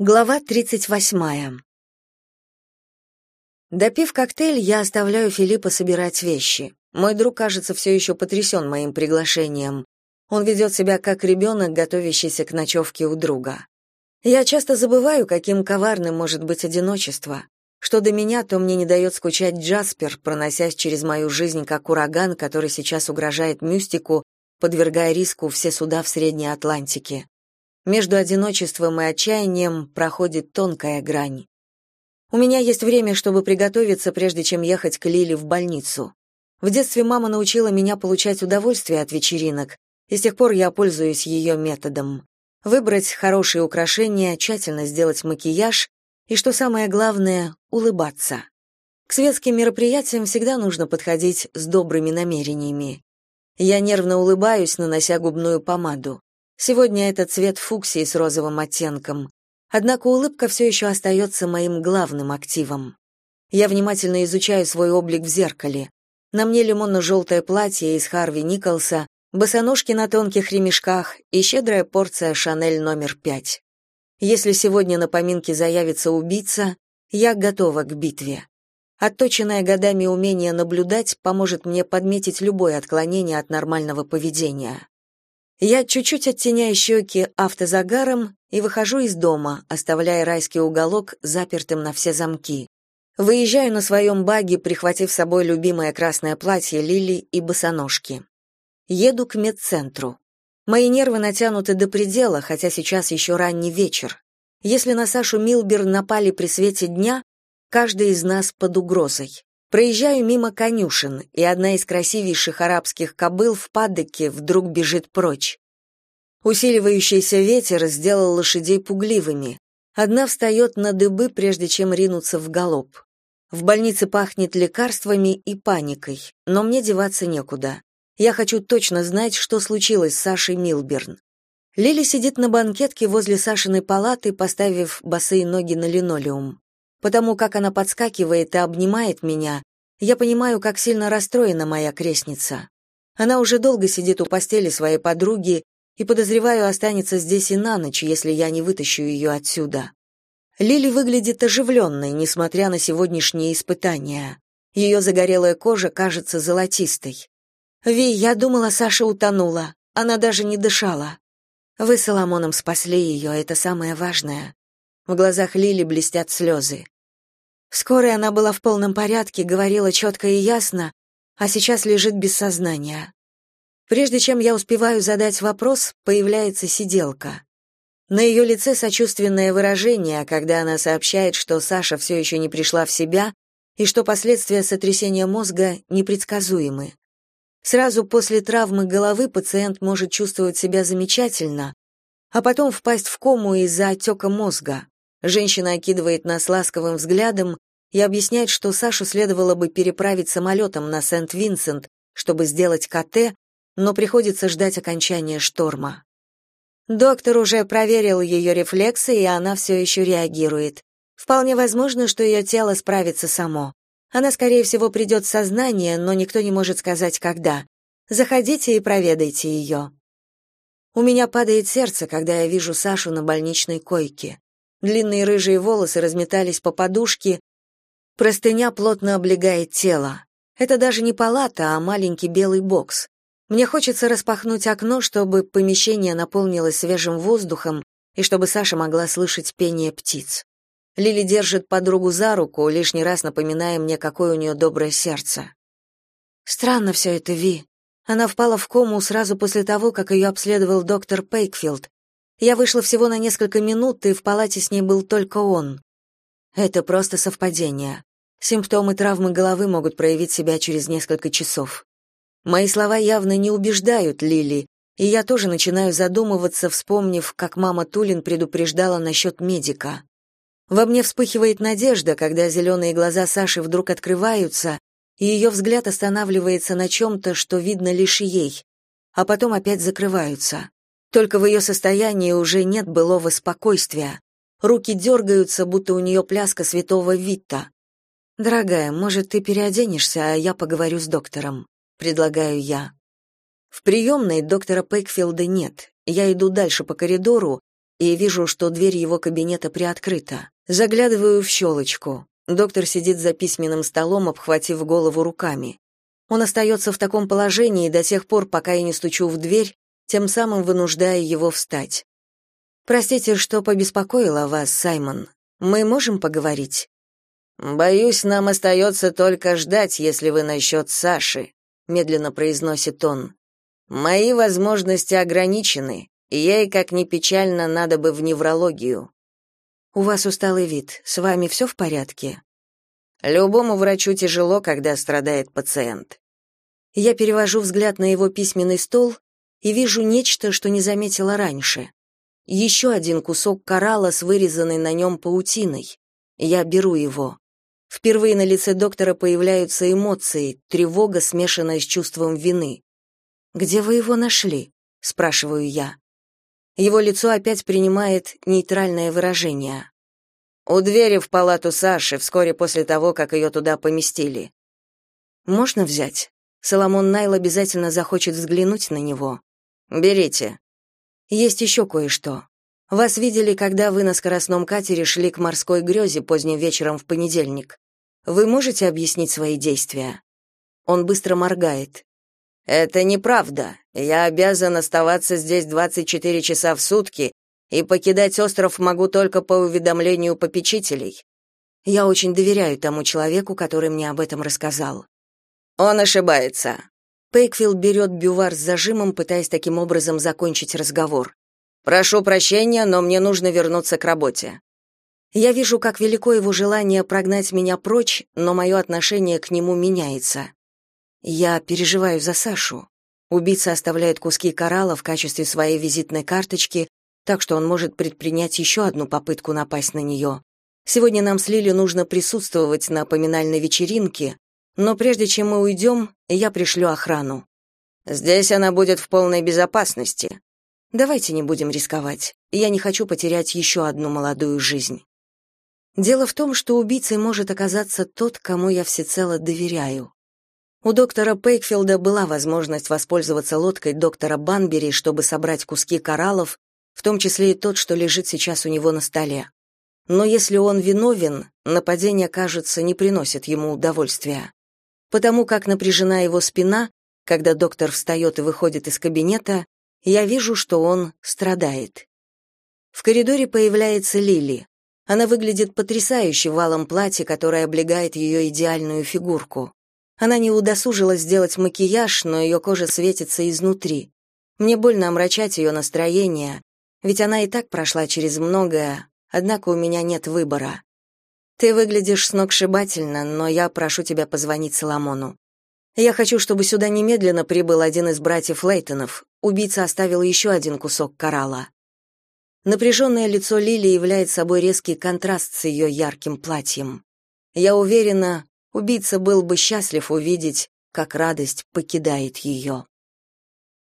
Глава 38. Допив коктейль, я оставляю Филиппа собирать вещи. Мой друг, кажется, все еще потрясен моим приглашением. Он ведет себя как ребенок, готовящийся к ночевке у друга. Я часто забываю, каким коварным может быть одиночество. Что до меня, то мне не дает скучать Джаспер, проносясь через мою жизнь как ураган, который сейчас угрожает мюстику, подвергая риску все суда в Средней Атлантике. Между одиночеством и отчаянием проходит тонкая грань. У меня есть время, чтобы приготовиться, прежде чем ехать к Лиле в больницу. В детстве мама научила меня получать удовольствие от вечеринок, и с тех пор я пользуюсь ее методом. Выбрать хорошие украшения, тщательно сделать макияж и, что самое главное, улыбаться. К светским мероприятиям всегда нужно подходить с добрыми намерениями. Я нервно улыбаюсь, нанося губную помаду. Сегодня это цвет фуксии с розовым оттенком. Однако улыбка все еще остается моим главным активом. Я внимательно изучаю свой облик в зеркале. На мне лимонно-желтое платье из Харви Николса, босоножки на тонких ремешках и щедрая порция Шанель номер пять. Если сегодня на поминке заявится убийца, я готова к битве. Отточенное годами умение наблюдать поможет мне подметить любое отклонение от нормального поведения. Я чуть-чуть оттеняю щеки автозагаром и выхожу из дома, оставляя райский уголок запертым на все замки. Выезжаю на своем баге, прихватив с собой любимое красное платье Лили и босоножки. Еду к медцентру. Мои нервы натянуты до предела, хотя сейчас еще ранний вечер. Если на Сашу Милбер напали при свете дня, каждый из нас под угрозой. Проезжаю мимо конюшен, и одна из красивейших арабских кобыл в падоке вдруг бежит прочь. Усиливающийся ветер сделал лошадей пугливыми. Одна встает на дыбы, прежде чем ринуться в галоп. В больнице пахнет лекарствами и паникой, но мне деваться некуда. Я хочу точно знать, что случилось с Сашей Милберн. Лили сидит на банкетке возле Сашиной палаты, поставив босые ноги на линолеум. Потому как она подскакивает и обнимает меня, я понимаю, как сильно расстроена моя крестница. Она уже долго сидит у постели своей подруги и, подозреваю, останется здесь и на ночь, если я не вытащу ее отсюда. Лили выглядит оживленной, несмотря на сегодняшние испытания. Ее загорелая кожа кажется золотистой. «Ви, я думала, Саша утонула. Она даже не дышала. Вы с Соломоном спасли ее, это самое важное. В глазах Лили блестят слезы. Скорая она была в полном порядке, говорила четко и ясно, а сейчас лежит без сознания. Прежде чем я успеваю задать вопрос, появляется сиделка. На ее лице сочувственное выражение, когда она сообщает, что Саша все еще не пришла в себя и что последствия сотрясения мозга непредсказуемы. Сразу после травмы головы пациент может чувствовать себя замечательно, а потом впасть в кому из-за отека мозга. Женщина окидывает нас ласковым взглядом и объясняет, что Сашу следовало бы переправить самолетом на Сент-Винсент, чтобы сделать КТ, но приходится ждать окончания шторма. Доктор уже проверил ее рефлексы, и она все еще реагирует. Вполне возможно, что ее тело справится само. Она, скорее всего, придет в сознание, но никто не может сказать, когда. Заходите и проведайте ее. У меня падает сердце, когда я вижу Сашу на больничной койке. Длинные рыжие волосы разметались по подушке, простыня плотно облегает тело. Это даже не палата, а маленький белый бокс. Мне хочется распахнуть окно, чтобы помещение наполнилось свежим воздухом и чтобы Саша могла слышать пение птиц. Лили держит подругу за руку, лишний раз напоминая мне, какое у нее доброе сердце. Странно все это, Ви. Она впала в кому сразу после того, как ее обследовал доктор Пейкфилд, я вышла всего на несколько минут, и в палате с ней был только он. Это просто совпадение. Симптомы травмы головы могут проявить себя через несколько часов. Мои слова явно не убеждают Лили, и я тоже начинаю задумываться, вспомнив, как мама Тулин предупреждала насчет медика. Во мне вспыхивает надежда, когда зеленые глаза Саши вдруг открываются, и ее взгляд останавливается на чем-то, что видно лишь ей, а потом опять закрываются. Только в ее состоянии уже нет былого спокойствия. Руки дергаются, будто у нее пляска святого Витта. «Дорогая, может, ты переоденешься, а я поговорю с доктором?» — предлагаю я. В приемной доктора Пейкфилда нет. Я иду дальше по коридору, и вижу, что дверь его кабинета приоткрыта. Заглядываю в щелочку. Доктор сидит за письменным столом, обхватив голову руками. Он остается в таком положении до тех пор, пока я не стучу в дверь, тем самым вынуждая его встать. «Простите, что побеспокоила вас, Саймон. Мы можем поговорить?» «Боюсь, нам остается только ждать, если вы насчет Саши», — медленно произносит он. «Мои возможности ограничены, и ей, как ни печально, надо бы в неврологию». «У вас усталый вид. С вами все в порядке?» Любому врачу тяжело, когда страдает пациент. Я перевожу взгляд на его письменный стол и вижу нечто, что не заметила раньше. Еще один кусок коралла с вырезанной на нем паутиной. Я беру его. Впервые на лице доктора появляются эмоции, тревога, смешанная с чувством вины. «Где вы его нашли?» — спрашиваю я. Его лицо опять принимает нейтральное выражение. У двери в палату Саши вскоре после того, как ее туда поместили. Можно взять? Соломон Найл обязательно захочет взглянуть на него. Берите. Есть еще кое-что. Вас видели, когда вы на скоростном катере шли к морской грезе поздним вечером в понедельник. Вы можете объяснить свои действия? Он быстро моргает. Это неправда. Я обязан оставаться здесь 24 часа в сутки и покидать остров могу только по уведомлению попечителей. Я очень доверяю тому человеку, который мне об этом рассказал. Он ошибается. Пейкфилд берет бювар с зажимом, пытаясь таким образом закончить разговор. Прошу прощения, но мне нужно вернуться к работе. Я вижу, как велико его желание прогнать меня прочь, но мое отношение к нему меняется. Я переживаю за Сашу. Убийца оставляет куски коралла в качестве своей визитной карточки, так что он может предпринять еще одну попытку напасть на нее. Сегодня нам с Лили нужно присутствовать на поминальной вечеринке, но прежде чем мы уйдем, я пришлю охрану. Здесь она будет в полной безопасности. Давайте не будем рисковать. Я не хочу потерять еще одну молодую жизнь. Дело в том, что убийцей может оказаться тот, кому я всецело доверяю. У доктора Пейкфилда была возможность воспользоваться лодкой доктора Банбери, чтобы собрать куски кораллов в том числе и тот, что лежит сейчас у него на столе. Но если он виновен, нападение, кажется, не приносит ему удовольствия. Потому как напряжена его спина, когда доктор встает и выходит из кабинета, я вижу, что он страдает. В коридоре появляется Лили. Она выглядит потрясающе в валом платье, которое облегает ее идеальную фигурку. Она не удосужилась сделать макияж, но ее кожа светится изнутри. Мне больно омрачать ее настроение, ведь она и так прошла через многое, однако у меня нет выбора. Ты выглядишь сногсшибательно, но я прошу тебя позвонить Соломону. Я хочу, чтобы сюда немедленно прибыл один из братьев Лейтонов. Убийца оставил еще один кусок коралла. Напряженное лицо Лили является собой резкий контраст с ее ярким платьем. Я уверена, убийца был бы счастлив увидеть, как радость покидает ее.